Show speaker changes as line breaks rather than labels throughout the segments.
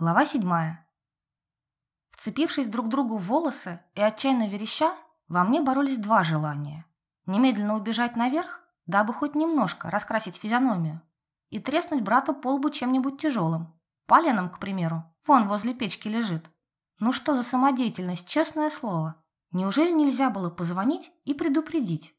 Глава седьмая. Вцепившись друг другу в волосы и отчаянно вереща, во мне боролись два желания. Немедленно убежать наверх, дабы хоть немножко раскрасить физиономию, и треснуть брата по лбу чем-нибудь тяжелым. Паленом, к примеру, вон возле печки лежит. Ну что за самодеятельность, честное слово. Неужели нельзя было позвонить и предупредить?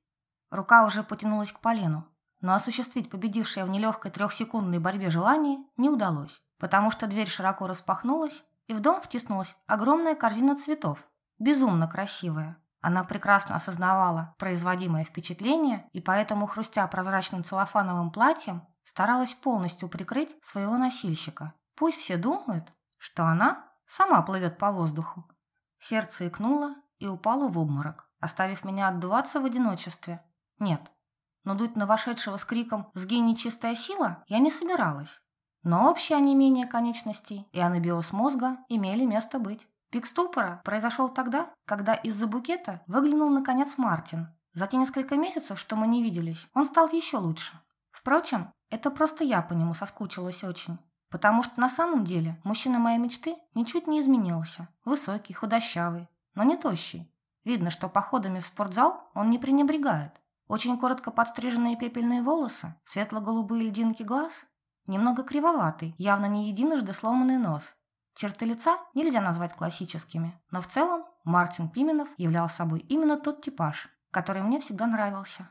Рука уже потянулась к полену, но осуществить победившее в нелегкой трехсекундной борьбе желание не удалось потому что дверь широко распахнулась, и в дом втиснулась огромная корзина цветов, безумно красивая. Она прекрасно осознавала производимое впечатление и поэтому, хрустя прозрачным целлофановым платьем, старалась полностью прикрыть своего носильщика. Пусть все думают, что она сама плывет по воздуху. Сердце икнуло и упало в обморок, оставив меня отдуваться в одиночестве. Нет, но дуть на вошедшего с криком «Сгинь нечистая сила» я не собиралась. Но общее онемение конечностей и анабиоз мозга имели место быть. Пик ступора произошел тогда, когда из-за букета выглянул наконец Мартин. За те несколько месяцев, что мы не виделись, он стал еще лучше. Впрочем, это просто я по нему соскучилась очень. Потому что на самом деле мужчина моей мечты ничуть не изменился. Высокий, худощавый, но не тощий. Видно, что походами в спортзал он не пренебрегает. Очень коротко подстриженные пепельные волосы, светло-голубые льдинки глаз Немного кривоватый, явно не единожды сломанный нос. Черты лица нельзя назвать классическими, но в целом Мартин Пименов являл собой именно тот типаж, который мне всегда нравился.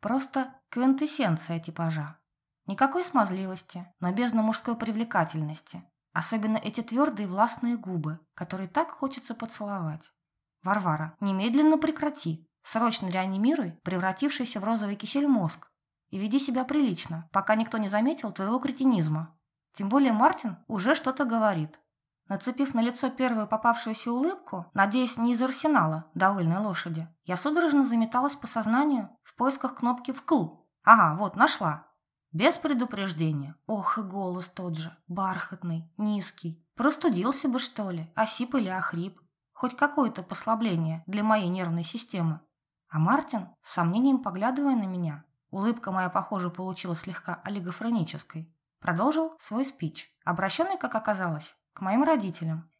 Просто квинтэссенция типажа. Никакой смазливости, но бездна мужской привлекательности. Особенно эти твердые властные губы, которые так хочется поцеловать. Варвара, немедленно прекрати. Срочно реанимируй превратившийся в розовый кисель мозг и веди себя прилично, пока никто не заметил твоего кретинизма. Тем более Мартин уже что-то говорит. Нацепив на лицо первую попавшуюся улыбку, надеясь не из арсенала довольной лошади, я судорожно заметалась по сознанию в поисках кнопки «вкл». Ага, вот, нашла. Без предупреждения. Ох, и голос тот же, бархатный, низкий. Простудился бы, что ли, осип или охрип. Хоть какое-то послабление для моей нервной системы. А Мартин, с сомнением поглядывая на меня, Улыбка моя, похоже, получилась слегка олигофренической. Продолжил свой спич, обращенный, как оказалось, к моим родителям.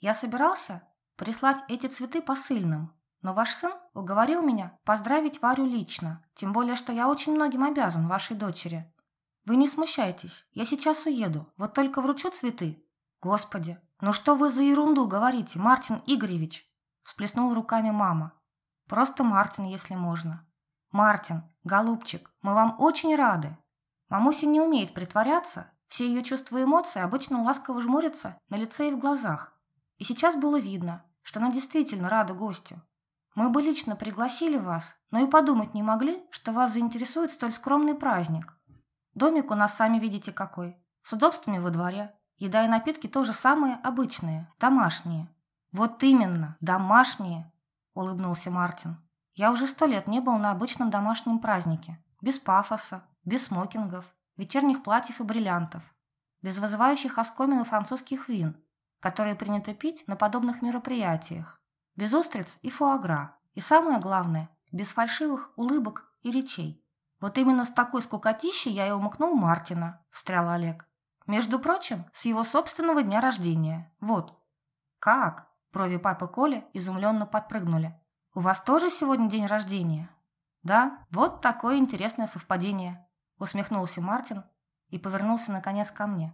Я собирался прислать эти цветы посыльным, но ваш сын уговорил меня поздравить Варю лично, тем более, что я очень многим обязан вашей дочери. Вы не смущайтесь, я сейчас уеду, вот только вручу цветы. Господи, ну что вы за ерунду говорите, Мартин Игоревич? Всплеснула руками мама. Просто Мартин, если можно. Мартин, «Голубчик, мы вам очень рады!» Мамуся не умеет притворяться, все ее чувства и эмоции обычно ласково жмурятся на лице и в глазах. И сейчас было видно, что она действительно рада гостю. Мы бы лично пригласили вас, но и подумать не могли, что вас заинтересует столь скромный праздник. Домик у нас сами видите какой, с удобствами во дворе. Еда и напитки тоже самые обычные, домашние. Вот именно, домашние, улыбнулся Мартин. Я уже сто лет не был на обычном домашнем празднике. Без пафоса, без смокингов, вечерних платьев и бриллиантов. Без вызывающих оскомину французских вин, которые принято пить на подобных мероприятиях. Без устриц и фуагра. И самое главное, без фальшивых улыбок и речей. Вот именно с такой скукотищей я и умыкнул Мартина, встрял Олег. Между прочим, с его собственного дня рождения. Вот. Как? Брови папы Коли изумленно подпрыгнули. «У вас тоже сегодня день рождения?» «Да, вот такое интересное совпадение», — усмехнулся Мартин и повернулся наконец ко мне.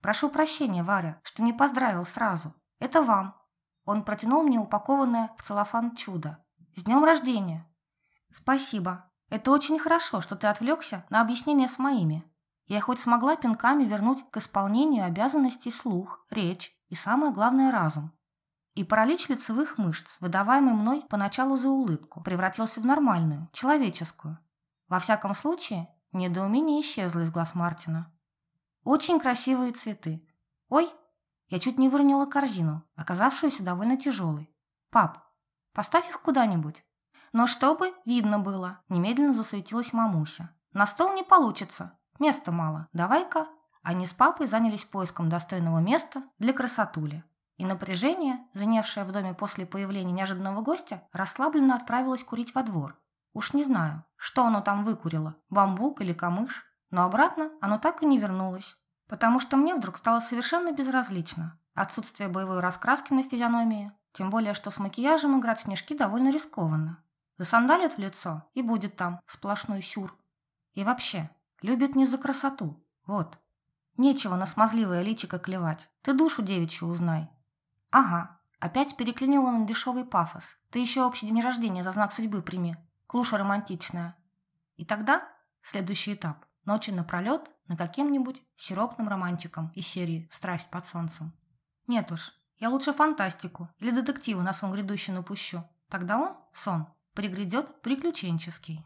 «Прошу прощения, Варя, что не поздравил сразу. Это вам». Он протянул мне упакованное в целлофан чудо. «С днем рождения!» «Спасибо. Это очень хорошо, что ты отвлекся на объяснение с моими. Я хоть смогла пинками вернуть к исполнению обязанностей слух, речь и, самое главное, разум. И паралич лицевых мышц, выдаваемый мной поначалу за улыбку, превратился в нормальную, человеческую. Во всяком случае, недоумение исчезло из глаз Мартина. Очень красивые цветы. Ой, я чуть не выронила корзину, оказавшуюся довольно тяжелой. Пап, поставь их куда-нибудь. Но чтобы видно было, немедленно засуетилась мамуся. На стол не получится, места мало. Давай-ка. Они с папой занялись поиском достойного места для красотули. Напряжение, занявшее в доме после появления неожиданного гостя, расслабленно отправилось курить во двор. Уж не знаю, что оно там выкурило, бамбук или камыш, но обратно оно так и не вернулось. Потому что мне вдруг стало совершенно безразлично отсутствие боевой раскраски на физиономии, тем более, что с макияжем играть снежки довольно рискованно. Засандалит в лицо и будет там сплошной сюр. И вообще, любит не за красоту. Вот. Нечего на смазливое личико клевать. Ты душу девичью узнай. Ага, опять переклинила на дешевый пафос. Ты еще общий день рождения за знак судьбы прими. Клуша романтичная. И тогда следующий этап. Ночи напролет на каким-нибудь сиропным романтиком из серии «Страсть под солнцем». Нет уж, я лучше фантастику или детективы на сон грядущий напущу. Тогда он, сон, пригрядет приключенческий.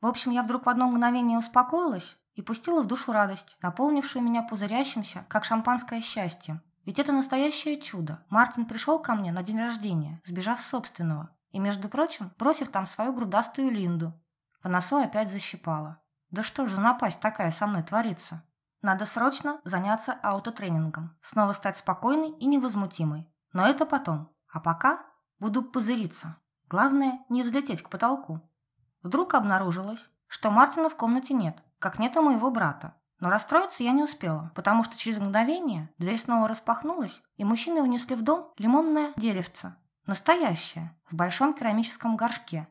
В общем, я вдруг в одно мгновение успокоилась и пустила в душу радость, наполнившую меня пузырящимся, как шампанское счастье. Ведь это настоящее чудо. Мартин пришел ко мне на день рождения, сбежав собственного, и, между прочим, бросив там свою грудастую Линду. По носу опять защипала. Да что ж за напасть такая со мной творится? Надо срочно заняться аутотренингом, снова стать спокойной и невозмутимой. Но это потом. А пока буду пузыриться. Главное, не взлететь к потолку. Вдруг обнаружилось, что Мартина в комнате нет, как нет и моего брата. Но расстроиться я не успела, потому что через мгновение дверь снова распахнулась, и мужчины внесли в дом лимонное деревце. Настоящее, в большом керамическом горшке.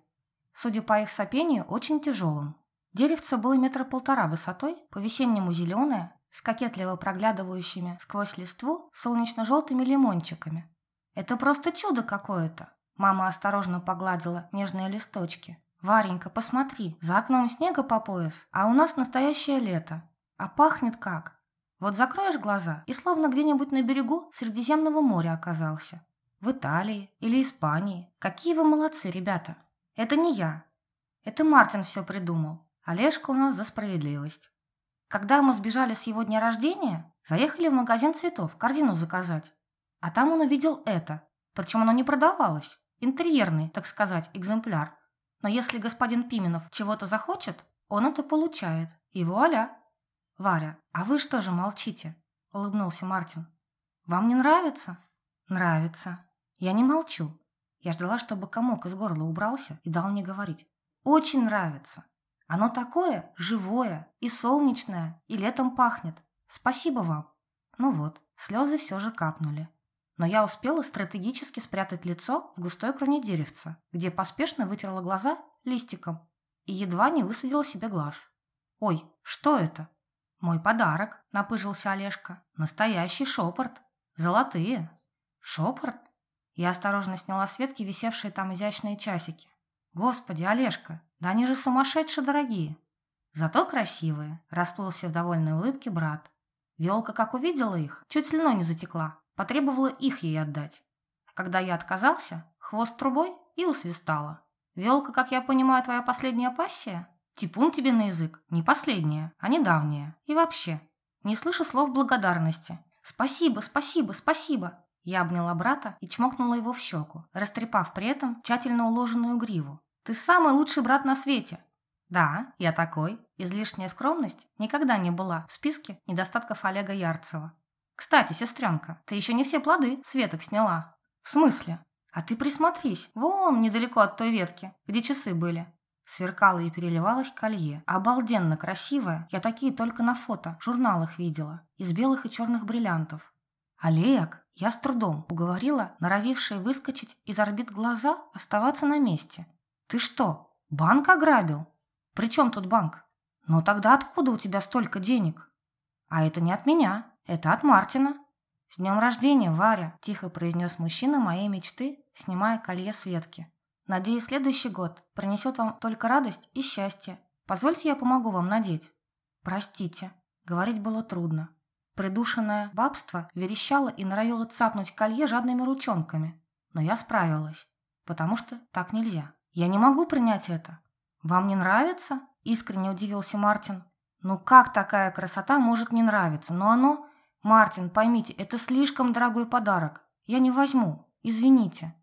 Судя по их сопению, очень тяжелым. Деревце было метра полтора высотой, по-весеннему зеленое, с кокетливо проглядывающими сквозь листву солнечно-желтыми лимончиками. Это просто чудо какое-то. Мама осторожно погладила нежные листочки. «Варенька, посмотри, за окном снега по пояс, а у нас настоящее лето. А пахнет как? Вот закроешь глаза и словно где-нибудь на берегу Средиземного моря оказался. В Италии или Испании. Какие вы молодцы, ребята. Это не я. Это Мартин все придумал. Олежка у нас за справедливость. Когда мы сбежали с его дня рождения, заехали в магазин цветов корзину заказать. А там он увидел это. Причем оно не продавалось. Интерьерный, так сказать, экземпляр. Но если господин Пименов чего-то захочет, он это получает. И вуаля. Варя, а вы что же молчите? Улыбнулся Мартин. Вам не нравится? Нравится. Я не молчу. Я ждала, чтобы комок из горла убрался и дал мне говорить. Очень нравится. Оно такое живое и солнечное, и летом пахнет. Спасибо вам. Ну вот, слезы все же капнули. Но я успела стратегически спрятать лицо в густой кроне деревца, где поспешно вытерла глаза листиком и едва не высадила себе глаз. «Ой, что это?» «Мой подарок», — напыжился Олежка. «Настоящий шепорт. Золотые». «Шепорт?» Я осторожно сняла с ветки висевшие там изящные часики. «Господи, Олежка, да они же сумасшедшие дорогие. Зато красивые, расплылся в довольной улыбке брат. Виолка, как увидела их, чуть слюной не затекла, потребовала их ей отдать. Когда я отказался, хвост трубой и усвистала. Виолка, как я понимаю, твоя последняя пассия? Типун тебе на язык. Не последняя, а недавняя. И вообще, не слышу слов благодарности. Спасибо, спасибо, спасибо. Я обняла брата и чмокнула его в щеку, растрепав при этом тщательно уложенную гриву, ты самый лучший брат на свете. Да, я такой. Излишняя скромность никогда не была в списке недостатков Олега Ярцева. Кстати, сестренка, ты еще не все плоды с веток сняла. В смысле? А ты присмотрись, вон недалеко от той ветки, где часы были. Сверкало и переливалось колье. Обалденно красивое. Я такие только на фото, в журналах видела. Из белых и черных бриллиантов. Олег, я с трудом уговорила норовившие выскочить из орбит глаза оставаться на месте. Ты что, банк ограбил? При чем тут банк? Ну тогда откуда у тебя столько денег? А это не от меня, это от Мартина. С днем рождения, Варя, тихо произнес мужчина моей мечты, снимая колье с ветки. Надеюсь, следующий год принесет вам только радость и счастье. Позвольте, я помогу вам надеть. Простите, говорить было трудно. Придушенное бабство верещало и норовило цапнуть колье жадными ручонками. Но я справилась, потому что так нельзя. «Я не могу принять это». «Вам не нравится?» – искренне удивился Мартин. «Ну как такая красота может не нравиться? Но оно...» «Мартин, поймите, это слишком дорогой подарок. Я не возьму. Извините.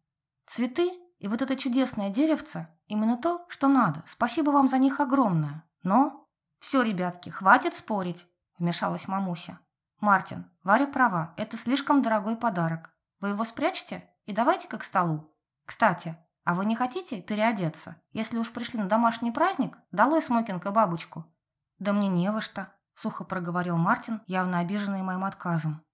Цветы и вот это чудесное деревце – именно то, что надо. Спасибо вам за них огромное. Но...» «Все, ребятки, хватит спорить», – вмешалась мамуся. «Мартин, Варя права, это слишком дорогой подарок. Вы его спрячьте и давайте-ка к столу. Кстати, а вы не хотите переодеться? Если уж пришли на домашний праздник, долой смокинг и бабочку. Да мне не во что. сухо проговорил Мартин, явно обиженный моим отказом.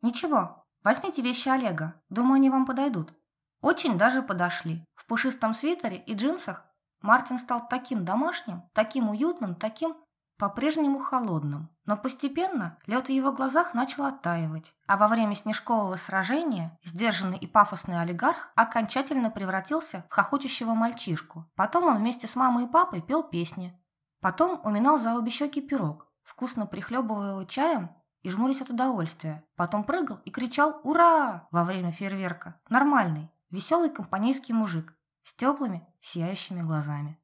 Ничего, возьмите вещи Олега. Думаю, они вам подойдут. Очень даже подошли. В пушистом свитере и джинсах Мартин стал таким домашним, таким уютным, таким по-прежнему холодным. Но постепенно лед в его глазах начал оттаивать, а во время снежкового сражения сдержанный и пафосный олигарх окончательно превратился в хохочущего мальчишку. Потом он вместе с мамой и папой пел песни. Потом уминал за обе щеки пирог, вкусно прихлебывая его чаем и жмурясь от удовольствия. Потом прыгал и кричал «Ура!» во время фейерверка. Нормальный, веселый компанейский мужик с теплыми, сияющими глазами.